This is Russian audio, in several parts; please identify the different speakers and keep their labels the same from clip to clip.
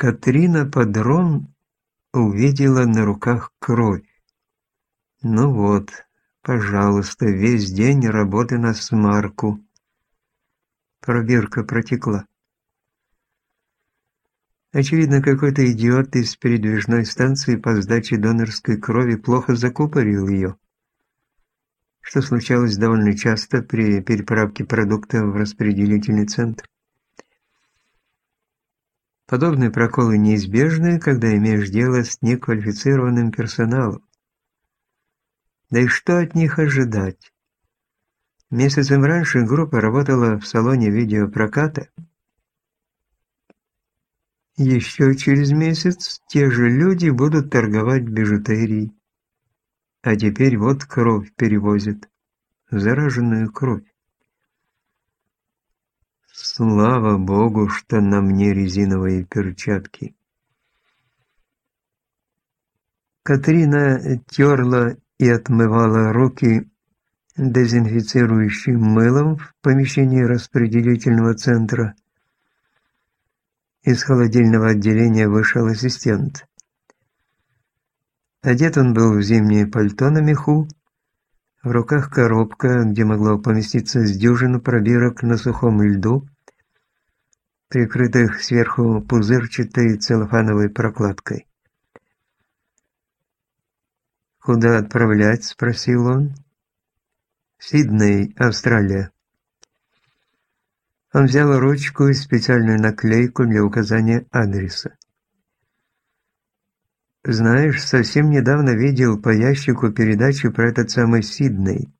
Speaker 1: Катрина Подрон увидела на руках кровь. Ну вот, пожалуйста, весь день работы на смарку. Пробирка протекла. Очевидно, какой-то идиот из передвижной станции по сдаче донорской крови плохо закупорил ее, что случалось довольно часто при переправке продукта в распределительный центр. Подобные проколы неизбежны, когда имеешь дело с неквалифицированным персоналом. Да и что от них ожидать? Месяцем раньше группа работала в салоне видеопроката. Еще через месяц те же люди будут торговать бижутерией. А теперь вот кровь перевозят. Зараженную кровь. Слава богу, что на мне резиновые перчатки. Катрина терла и отмывала руки дезинфицирующим мылом в помещении распределительного центра. Из холодильного отделения вышел ассистент. Одет он был в зимнее пальто на меху, в руках коробка, где могло поместиться с дюжину пробирок на сухом льду, прикрытых сверху пузырчатой целлофановой прокладкой. «Куда отправлять?» – спросил он. «Сидней, Австралия». Он взял ручку и специальную наклейку для указания адреса. Знаешь, совсем недавно видел по ящику передачу про этот самый Сидней.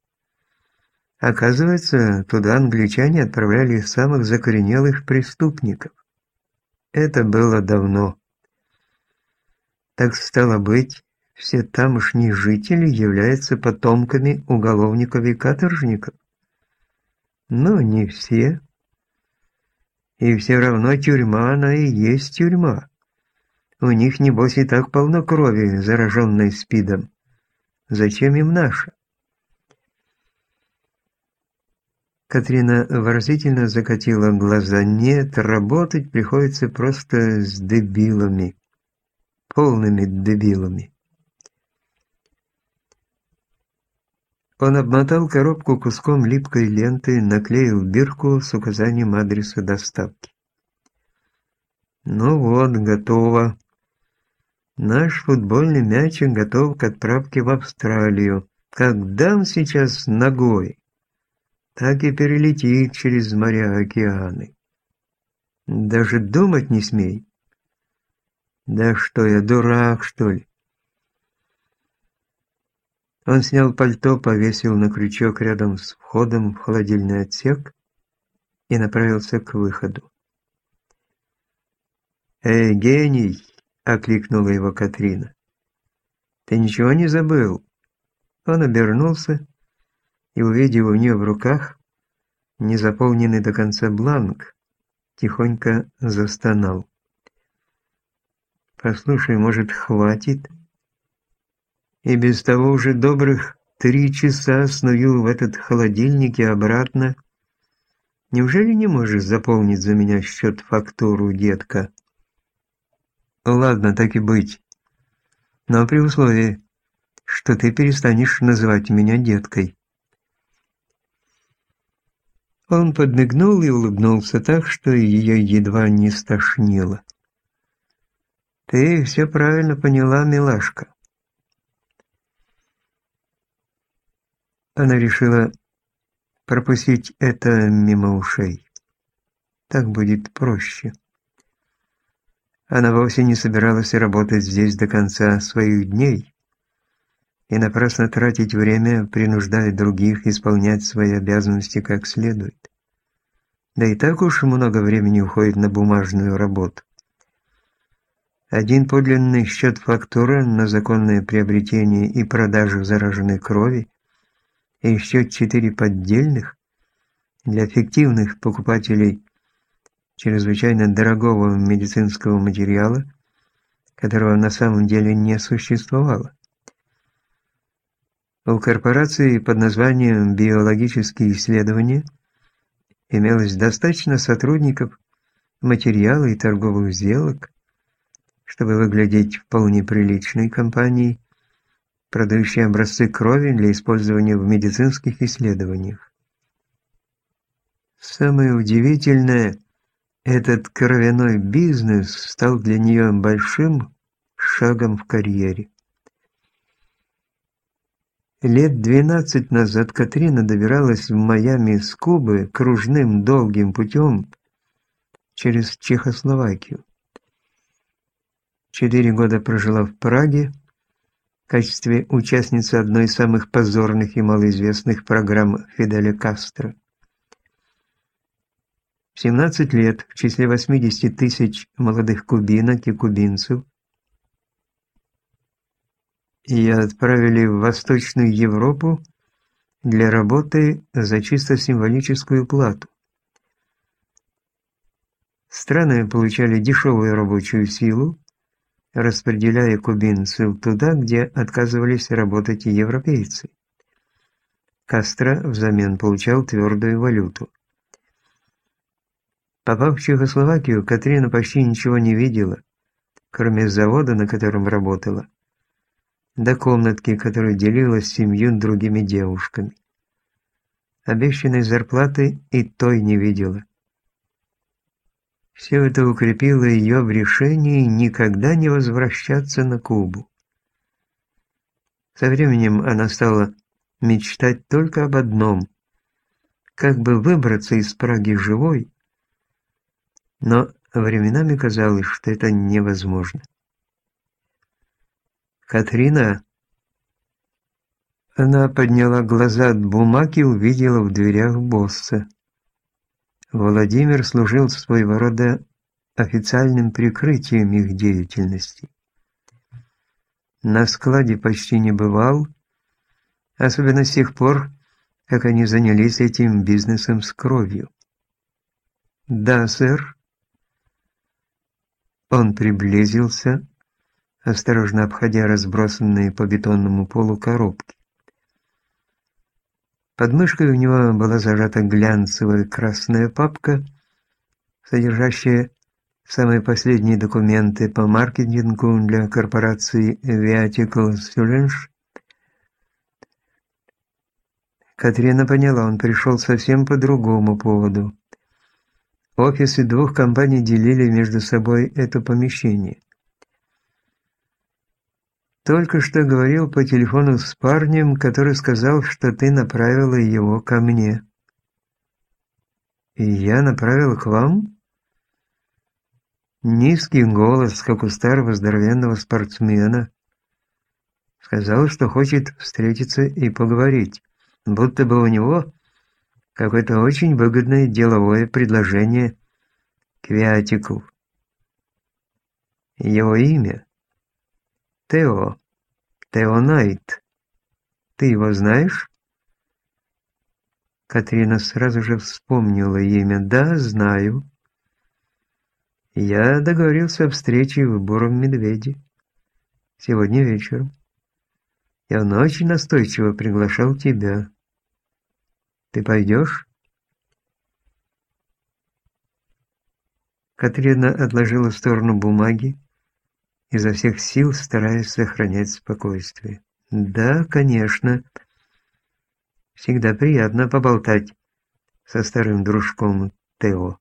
Speaker 1: Оказывается, туда англичане отправляли самых закоренелых преступников. Это было давно. Так стало быть, все тамошние жители являются потомками уголовников и каторжников. Но не все. И все равно тюрьма, она и есть тюрьма. У них, небось, и так полно крови, зараженной СПИДом. Зачем им наша? Катрина выразительно закатила глаза. Нет, работать приходится просто с дебилами. Полными дебилами. Он обмотал коробку куском липкой ленты, наклеил бирку с указанием адреса доставки. «Ну вот, готово. Наш футбольный мячик готов к отправке в Австралию. Как дам сейчас ногой, так и перелетит через моря океаны. Даже думать не смей. Да что я, дурак, что ли? Он снял пальто, повесил на крючок рядом с входом в холодильный отсек и направился к выходу. «Эй, гений!» – окликнула его Катрина. «Ты ничего не забыл?» Он обернулся и, увидев у нее в руках незаполненный до конца бланк, тихонько застонал. «Послушай, может, хватит?» И без того уже добрых три часа сную в этот холодильник и обратно. Неужели не можешь заполнить за меня счет-фактуру, детка? Ладно, так и быть. Но при условии, что ты перестанешь называть меня деткой. Он подмигнул и улыбнулся так, что ее едва не стошнило. «Ты все правильно поняла, милашка. Она решила пропустить это мимо ушей. Так будет проще. Она вовсе не собиралась работать здесь до конца своих дней и напрасно тратить время, принуждая других исполнять свои обязанности как следует. Да и так уж много времени уходит на бумажную работу. Один подлинный счет фактура на законное приобретение и продажу зараженной крови и еще четыре поддельных для фиктивных покупателей чрезвычайно дорогого медицинского материала, которого на самом деле не существовало. У корпорации под названием «Биологические исследования» имелось достаточно сотрудников, материала и торговых сделок, чтобы выглядеть вполне приличной компанией, продающей образцы крови для использования в медицинских исследованиях. Самое удивительное, этот кровяной бизнес стал для нее большим шагом в карьере. Лет двенадцать назад Катрина добиралась в Майами с Кубы кружным долгим путем через Чехословакию. Четыре года прожила в Праге в качестве участницы одной из самых позорных и малоизвестных программ Фиделя Кастро. В 17 лет в числе 80 тысяч молодых кубинок и кубинцев ее отправили в Восточную Европу для работы за чисто символическую плату. Страны получали дешевую рабочую силу, распределяя кубинцев туда, где отказывались работать европейцы. Кастро взамен получал твердую валюту. Попав в Чехословакию, Катрина почти ничего не видела, кроме завода, на котором работала до комнатки, которую делила с семью другими девушками. Обещанной зарплаты и той не видела. Все это укрепило ее в решении никогда не возвращаться на Кубу. Со временем она стала мечтать только об одном – как бы выбраться из Праги живой, но временами казалось, что это невозможно. «Катрина?» Она подняла глаза от бумаги и увидела в дверях босса. Владимир служил своего рода официальным прикрытием их деятельности. На складе почти не бывал, особенно с тех пор, как они занялись этим бизнесом с кровью. «Да, сэр». Он приблизился, осторожно обходя разбросанные по бетонному полу коробки. Под мышкой у него была зажата глянцевая красная папка, содержащая самые последние документы по маркетингу для корпорации Viatical Solutions. Катрина поняла, он пришел совсем по другому поводу. Офисы двух компаний делили между собой это помещение. Только что говорил по телефону с парнем, который сказал, что ты направила его ко мне. И я направил к вам? Низкий голос, как у старого здоровенного спортсмена. Сказал, что хочет встретиться и поговорить, будто бы у него какое-то очень выгодное деловое предложение к Виатику. Его имя Тео. Тео Найт. Ты его знаешь? Катрина сразу же вспомнила имя. Да, знаю. Я договорился о встрече в Буром Медведе. Сегодня вечером. И он очень настойчиво приглашал тебя. Ты пойдешь? Катрина отложила в сторону бумаги, изо всех сил стараясь сохранять спокойствие. «Да, конечно. Всегда приятно поболтать со старым дружком Тео».